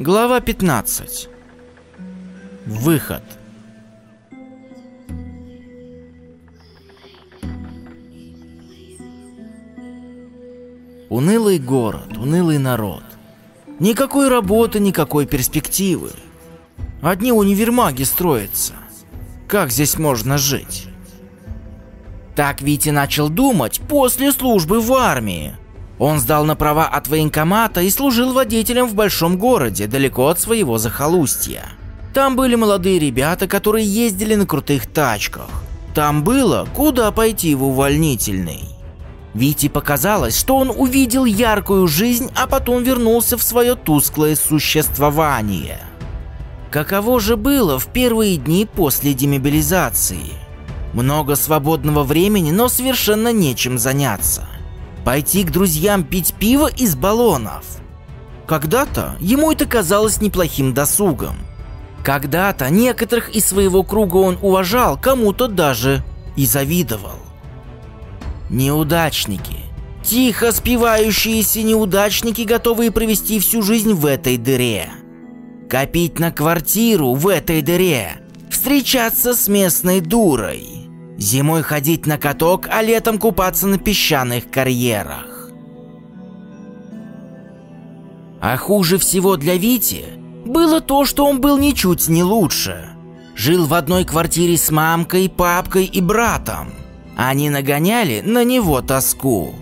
Глава 15. Выход. Унылый город, унылый народ. Никакой работы, никакой перспективы. Одни универмаги строятся. Как здесь можно жить? Так Витя начал думать после службы в армии. Он сдал на права от военкомата и служил водителем в большом городе, далеко от своего захолустья. Там были молодые ребята, которые ездили на крутых тачках. Там было, куда пойти в увольнительный. Вите показалось, что он увидел яркую жизнь, а потом вернулся в свое тусклое существование. Каково же было в первые дни после демобилизации? Много свободного времени, но совершенно нечем заняться. Пойти к друзьям пить пиво из баллонов. Когда-то ему это казалось неплохим досугом. Когда-то некоторых из своего круга он уважал, кому-то даже и завидовал. Неудачники. Тихо спивающиеся неудачники, готовые провести всю жизнь в этой дыре. Копить на квартиру в этой дыре. Встречаться с местной дурой. Зимой ходить на каток, а летом купаться на песчаных карьерах. А хуже всего для Вити было то, что он был ничуть не лучше. Жил в одной квартире с мамкой, папкой и братом. Они нагоняли на него тоску.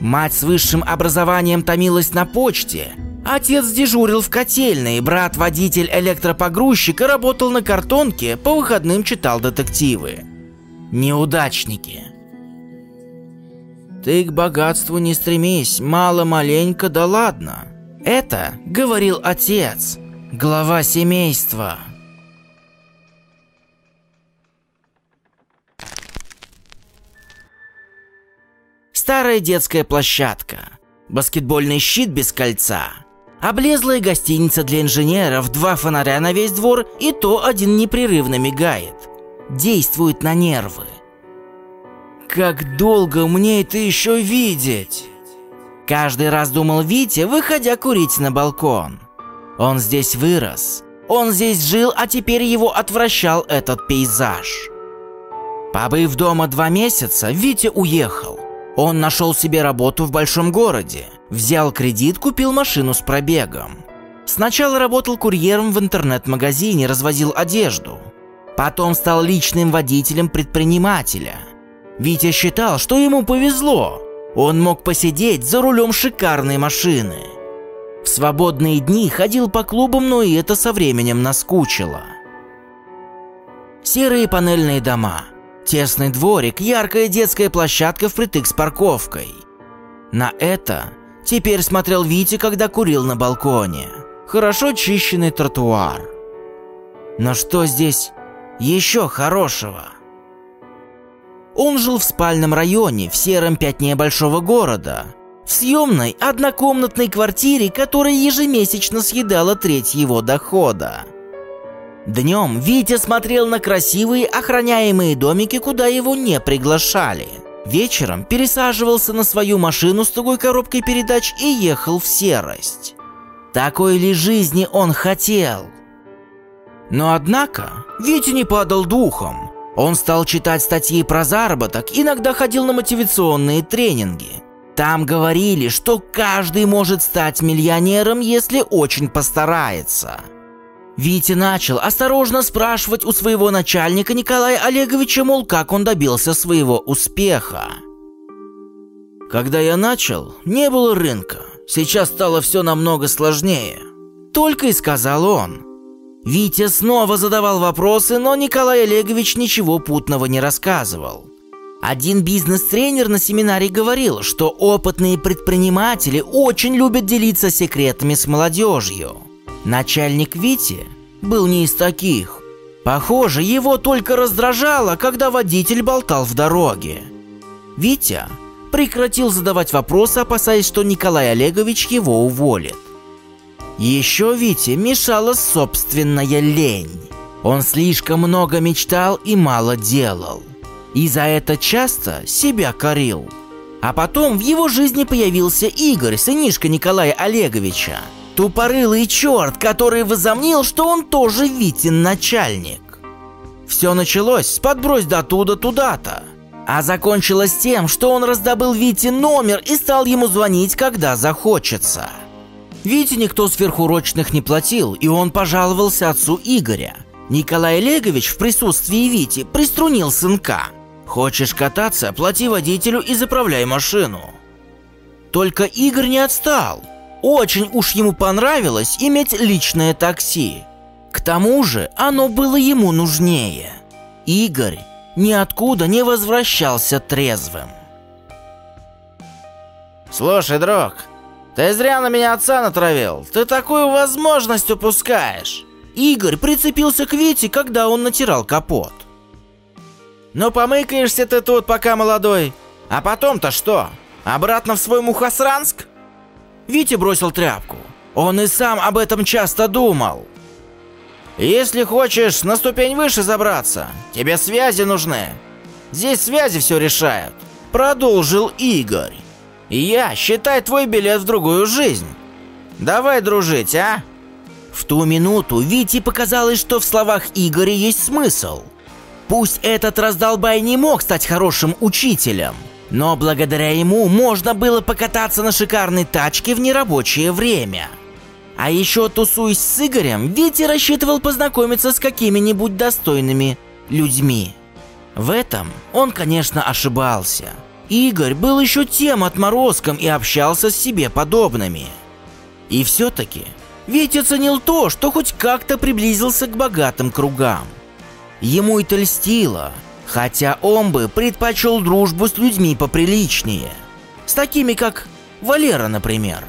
Мать с высшим образованием томилась на почте, отец дежурил в котельной, брат-водитель электропогрузчика работал на картонке, по выходным читал детективы. Неудачники. Ты к богатству не стремись, мало-маленько да ладно. Это говорил отец, глава семейства. Старая детская площадка, баскетбольный щит без кольца, облезлая гостиница для инженеров, два фонаря на весь двор и то один непрерывно мигает. Действует на нервы. Как долго мне это еще видеть? Каждый раз думал Витя, выходя курить на балкон. Он здесь вырос, он здесь жил, а теперь его отвращал этот пейзаж. Побыв дома два месяца, Витя уехал. Он нашел себе работу в большом городе, взял кредит, купил машину с пробегом. Сначала работал курьером в интернет-магазине, развозил одежду. Потом стал личным водителем предпринимателя. Витя считал, что ему повезло. Он мог посидеть за рулем шикарной машины. В свободные дни ходил по клубам, но и это со временем наскучило. Серые панельные дома – Тесный дворик, яркая детская площадка впритык с парковкой. На это теперь смотрел Витя, когда курил на балконе. Хорошо чищенный тротуар. Но что здесь еще хорошего? Он жил в спальном районе, в сером пятне большого города, в съемной однокомнатной квартире, которая ежемесячно съедала треть его дохода. Днем Витя смотрел на красивые охраняемые домики, куда его не приглашали. Вечером пересаживался на свою машину с тугой коробкой передач и ехал в серость. Такой ли жизни он хотел? Но однако Витя не падал духом. Он стал читать статьи про заработок, иногда ходил на мотивационные тренинги. Там говорили, что каждый может стать миллионером, если очень постарается. Витя начал осторожно спрашивать у своего начальника Николая Олеговича, мол, как он добился своего успеха. Когда я начал, не было рынка. Сейчас стало все намного сложнее. Только и сказал он. Витя снова задавал вопросы, но Николай Олегович ничего путного не рассказывал. Один бизнес-тренер на семинаре говорил, что опытные предприниматели очень любят делиться секретами с молодежью. Начальник Вити был не из таких. Похоже, его только раздражало, когда водитель болтал в дороге. Витя прекратил задавать вопросы, опасаясь, что Николай Олегович его уволит. Еще Вите мешала собственная лень. Он слишком много мечтал и мало делал. И за это часто себя корил. А потом в его жизни появился Игорь, сынишка Николая Олеговича. Тупорылый черт, который возомнил, что он тоже Витин начальник. Все началось с подбрось до туда туда-то. А закончилось тем, что он раздобыл Вите номер и стал ему звонить, когда захочется. Вите никто сверхурочных не платил, и он пожаловался отцу Игоря. Николай Олегович в присутствии Вити приструнил сынка. «Хочешь кататься, плати водителю и заправляй машину». Только Игорь не отстал. Очень уж ему понравилось иметь личное такси. К тому же оно было ему нужнее. Игорь ниоткуда не возвращался трезвым. «Слушай, друг, ты зря на меня отца натравил. Ты такую возможность упускаешь!» Игорь прицепился к Вите, когда он натирал капот. «Ну помыкаешься ты тут, пока молодой. А потом-то что? Обратно в свой Мухосранск?» Витя бросил тряпку. Он и сам об этом часто думал. «Если хочешь на ступень выше забраться, тебе связи нужны. Здесь связи все решают», — продолжил Игорь. «Я, считай, твой билет в другую жизнь. Давай дружить, а?» В ту минуту Вите показалось, что в словах Игоря есть смысл. Пусть этот раздолбай не мог стать хорошим учителем — но благодаря ему можно было покататься на шикарной тачке в нерабочее время. А еще тусуясь с Игорем, Витя рассчитывал познакомиться с какими-нибудь достойными людьми. В этом он, конечно, ошибался. Игорь был еще тем отморозком и общался с себе подобными. И все-таки Витя ценил то, что хоть как-то приблизился к богатым кругам. Ему это льстило – Хотя он бы предпочел дружбу с людьми поприличнее. С такими, как Валера, например.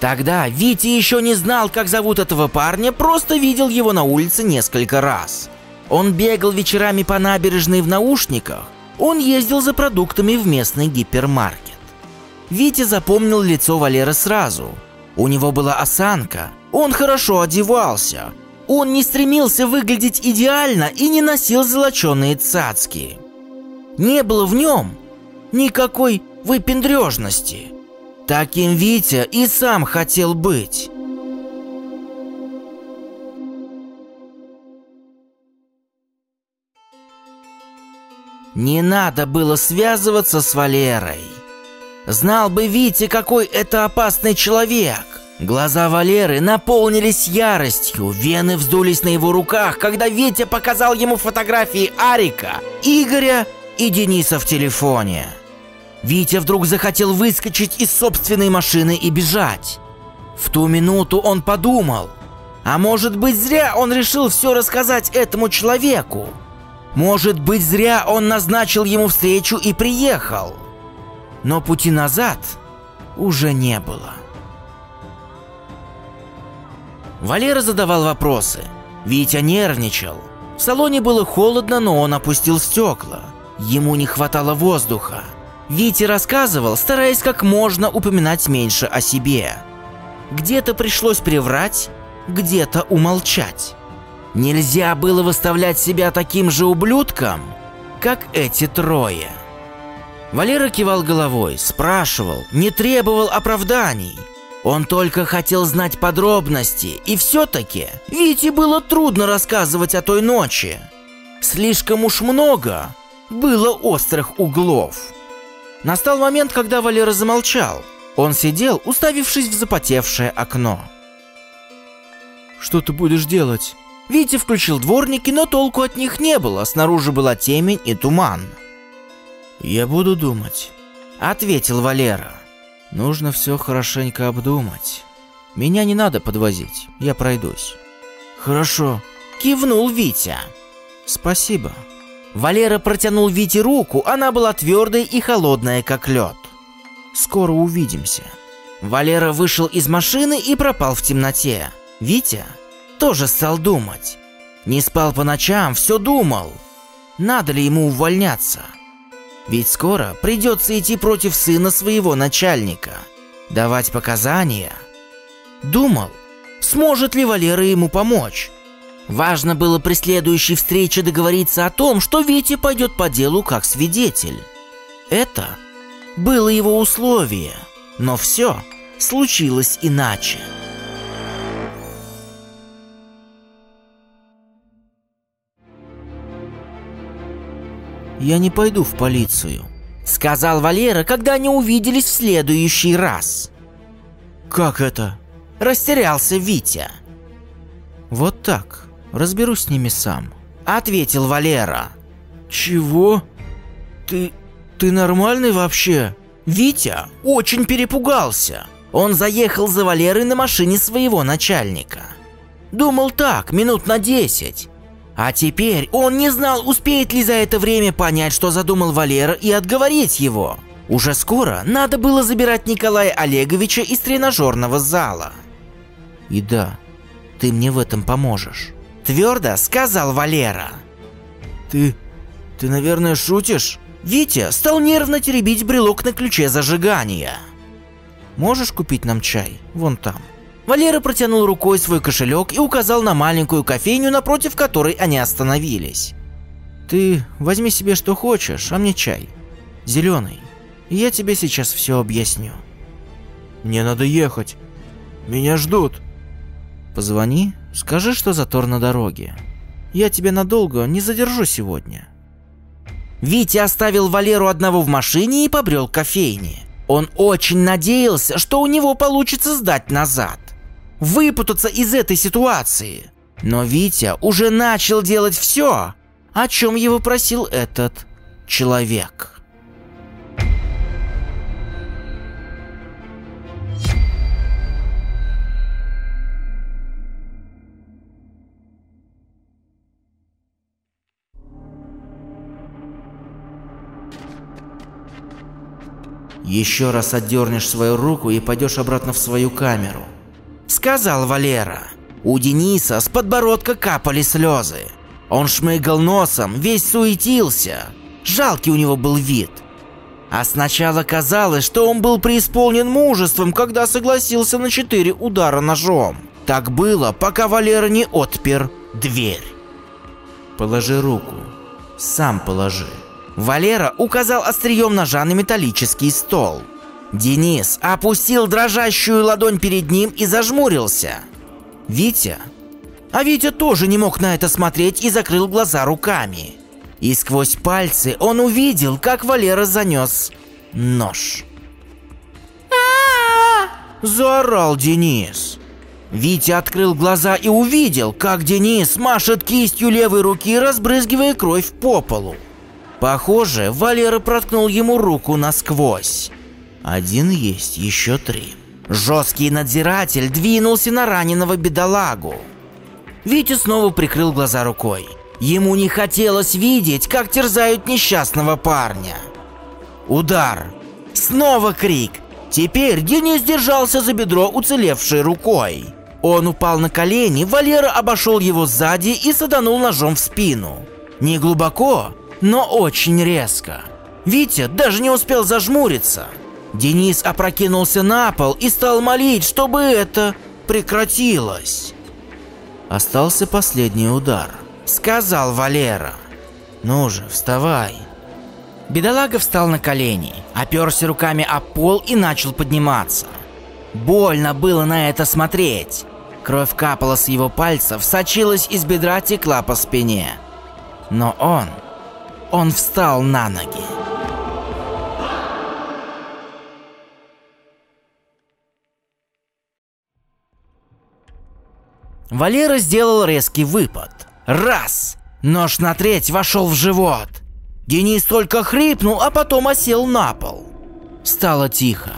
Тогда Витя еще не знал, как зовут этого парня, просто видел его на улице несколько раз. Он бегал вечерами по набережной в наушниках, он ездил за продуктами в местный гипермаркет. Витя запомнил лицо Валеры сразу. У него была осанка, он хорошо одевался, он не стремился выглядеть идеально и не носил золоченые цацки. Не было в нем никакой выпендрежности. Таким Витя и сам хотел быть. Не надо было связываться с Валерой. Знал бы Витя, какой это опасный человек. Глаза Валеры наполнились яростью, вены вздулись на его руках, когда Витя показал ему фотографии Арика, Игоря и Дениса в телефоне. Витя вдруг захотел выскочить из собственной машины и бежать. В ту минуту он подумал, а может быть зря он решил все рассказать этому человеку. Может быть зря он назначил ему встречу и приехал. Но пути назад уже не было. Валера задавал вопросы. Витя нервничал. В салоне было холодно, но он опустил стекла. Ему не хватало воздуха. Витя рассказывал, стараясь как можно упоминать меньше о себе. Где-то пришлось приврать, где-то умолчать. Нельзя было выставлять себя таким же ублюдком, как эти трое. Валера кивал головой, спрашивал, не требовал оправданий – он только хотел знать подробности, и все-таки Вите было трудно рассказывать о той ночи. Слишком уж много было острых углов. Настал момент, когда Валера замолчал. Он сидел, уставившись в запотевшее окно. «Что ты будешь делать?» Витя включил дворники, но толку от них не было, снаружи была темень и туман. «Я буду думать», — ответил Валера. Нужно все хорошенько обдумать. Меня не надо подвозить, я пройдусь. Хорошо, кивнул Витя. Спасибо. Валера протянул Вите руку, она была твердой и холодная, как лед. Скоро увидимся. Валера вышел из машины и пропал в темноте. Витя тоже стал думать. Не спал по ночам, все думал. Надо ли ему увольняться? Ведь скоро придется идти против сына своего начальника, давать показания. Думал, сможет ли Валера ему помочь. Важно было при следующей встрече договориться о том, что Витя пойдет по делу как свидетель. Это было его условие, но все случилось иначе. «Я не пойду в полицию», — сказал Валера, когда они увиделись в следующий раз. «Как это?» — растерялся Витя. «Вот так. Разберусь с ними сам», — ответил Валера. «Чего? Ты... ты нормальный вообще?» Витя очень перепугался. Он заехал за Валерой на машине своего начальника. Думал так, минут на десять. А теперь он не знал, успеет ли за это время понять, что задумал Валера и отговорить его. Уже скоро надо было забирать Николая Олеговича из тренажерного зала. И да, ты мне в этом поможешь. Твердо сказал Валера. Ты... ты, наверное, шутишь? Витя стал нервно теребить брелок на ключе зажигания. Можешь купить нам чай? Вон там. Валера протянул рукой свой кошелек и указал на маленькую кофейню, напротив которой они остановились. Ты возьми себе что хочешь, а мне чай. Зеленый. Я тебе сейчас все объясню. Мне надо ехать. Меня ждут. Позвони, скажи, что затор на дороге. Я тебя надолго не задержу сегодня. Витя оставил Валеру одного в машине и побрел к кофейне. Он очень надеялся, что у него получится сдать назад. Выпутаться из этой ситуации. Но Витя уже начал делать все, о чем его просил этот человек. Еще раз отдернешь свою руку и пойдешь обратно в свою камеру. Сказал Валера. У Дениса с подбородка капали слезы. Он шмыгал носом, весь суетился. Жалкий у него был вид. А сначала казалось, что он был преисполнен мужеством, когда согласился на четыре удара ножом. Так было, пока Валера не отпер дверь. Положи руку. Сам положи. Валера указал острием ножа на металлический стол. Денис опустил дрожащую ладонь перед ним и зажмурился. Витя? А Витя тоже не мог на это смотреть и закрыл глаза руками. И сквозь пальцы он увидел, как Валера занес нож. Заорал Денис. Витя открыл глаза и увидел, как Денис машет кистью левой руки, разбрызгивая кровь по полу. Похоже, Валера проткнул ему руку насквозь. Один есть, еще три. Жесткий надзиратель двинулся на раненого бедолагу. Витя снова прикрыл глаза рукой. Ему не хотелось видеть, как терзают несчастного парня. Удар. Снова крик. Теперь Денис держался за бедро уцелевшей рукой. Он упал на колени, Валера обошел его сзади и саданул ножом в спину. Не глубоко, но очень резко. Витя даже не успел зажмуриться. Денис опрокинулся на пол и стал молить, чтобы это прекратилось. Остался последний удар, сказал Валера. Ну же, вставай. Бедолага встал на колени, оперся руками о пол и начал подниматься. Больно было на это смотреть. Кровь капала с его пальцев, сочилась из бедра, текла по спине. Но он он встал на ноги. Валера сделал резкий выпад. Раз! Нож на треть вошел в живот. Денис только хрипнул, а потом осел на пол. Стало тихо.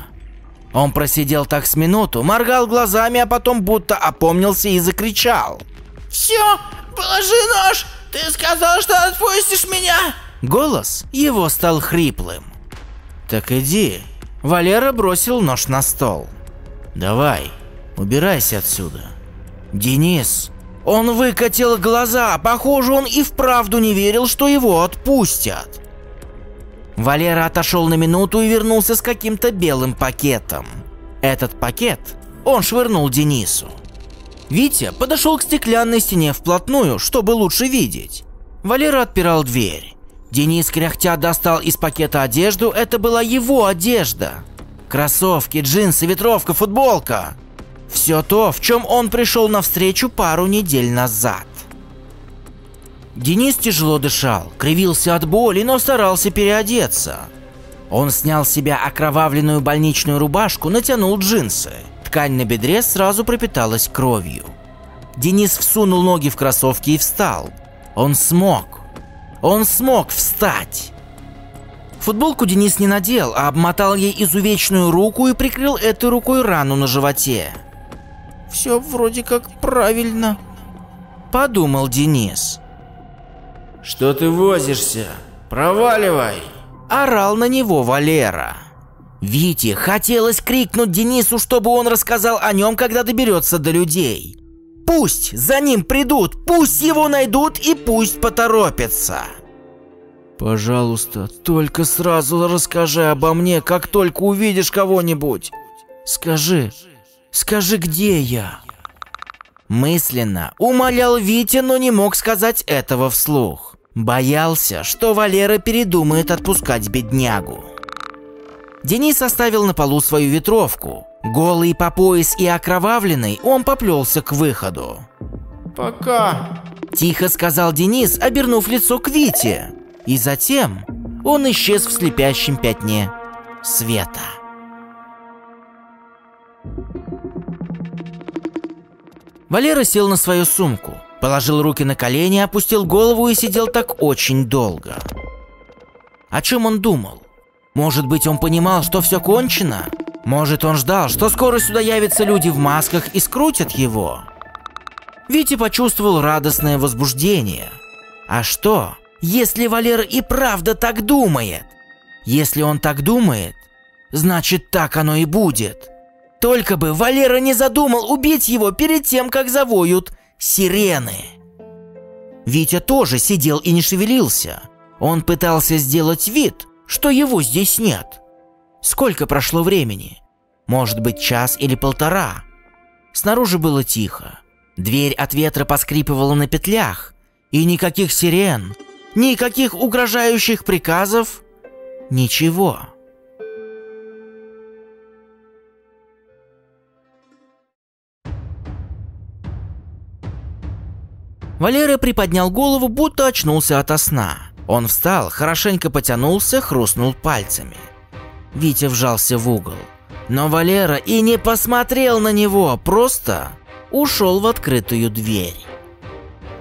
Он просидел так с минуту, моргал глазами, а потом будто опомнился и закричал. «Все, положи нож! Ты сказал, что отпустишь меня!» Голос его стал хриплым. «Так иди!» Валера бросил нож на стол. «Давай, убирайся отсюда!» «Денис!» Он выкатил глаза, похоже, он и вправду не верил, что его отпустят. Валера отошел на минуту и вернулся с каким-то белым пакетом. Этот пакет он швырнул Денису. Витя подошел к стеклянной стене вплотную, чтобы лучше видеть. Валера отпирал дверь. Денис кряхтя достал из пакета одежду, это была его одежда. Кроссовки, джинсы, ветровка, футболка. Все то, в чем он пришел навстречу пару недель назад. Денис тяжело дышал, кривился от боли, но старался переодеться. Он снял с себя окровавленную больничную рубашку, натянул джинсы. Ткань на бедре сразу пропиталась кровью. Денис всунул ноги в кроссовки и встал. Он смог. Он смог встать. Футболку Денис не надел, а обмотал ей изувеченную руку и прикрыл этой рукой рану на животе. «Все вроде как правильно», – подумал Денис. «Что ты возишься? Проваливай!» – орал на него Валера. Вите хотелось крикнуть Денису, чтобы он рассказал о нем, когда доберется до людей. Пусть за ним придут, пусть его найдут и пусть поторопятся. Пожалуйста, только сразу расскажи обо мне, как только увидишь кого-нибудь. Скажи, скажи, где я? Мысленно умолял Витя, но не мог сказать этого вслух. Боялся, что Валера передумает отпускать беднягу. Денис оставил на полу свою ветровку. Голый по пояс и окровавленный, он поплелся к выходу. «Пока», – тихо сказал Денис, обернув лицо к Вите. И затем он исчез в слепящем пятне света. Валера сел на свою сумку, положил руки на колени, опустил голову и сидел так очень долго. О чем он думал? Может быть, он понимал, что все кончено? Может, он ждал, что скоро сюда явятся люди в масках и скрутят его? Витя почувствовал радостное возбуждение. А что, если Валера и правда так думает? Если он так думает, значит так оно и будет. Только бы Валера не задумал убить его перед тем, как завоют сирены. Витя тоже сидел и не шевелился. Он пытался сделать вид, что его здесь нет. Сколько прошло времени? Может быть, час или полтора? Снаружи было тихо. Дверь от ветра поскрипывала на петлях. И никаких сирен, никаких угрожающих приказов, ничего. Валера приподнял голову, будто очнулся ото сна. Он встал, хорошенько потянулся, хрустнул пальцами. Витя вжался в угол. Но Валера и не посмотрел на него, просто ушел в открытую дверь.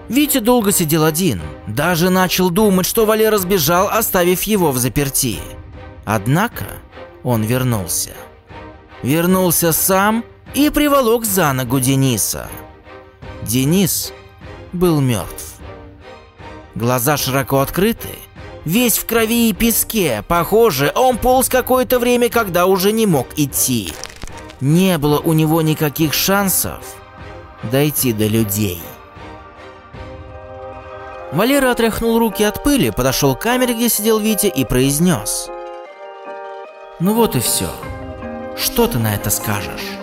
Витя долго сидел один, даже начал думать, что Валера сбежал, оставив его в заперти. Однако он вернулся. Вернулся сам и приволок за ногу Дениса. Денис был мертв. Глаза широко открыты, весь в крови и песке. Похоже, он полз какое-то время, когда уже не мог идти. Не было у него никаких шансов дойти до людей. Валера отряхнул руки от пыли, подошел к камере, где сидел Витя, и произнес. «Ну вот и все. Что ты на это скажешь?»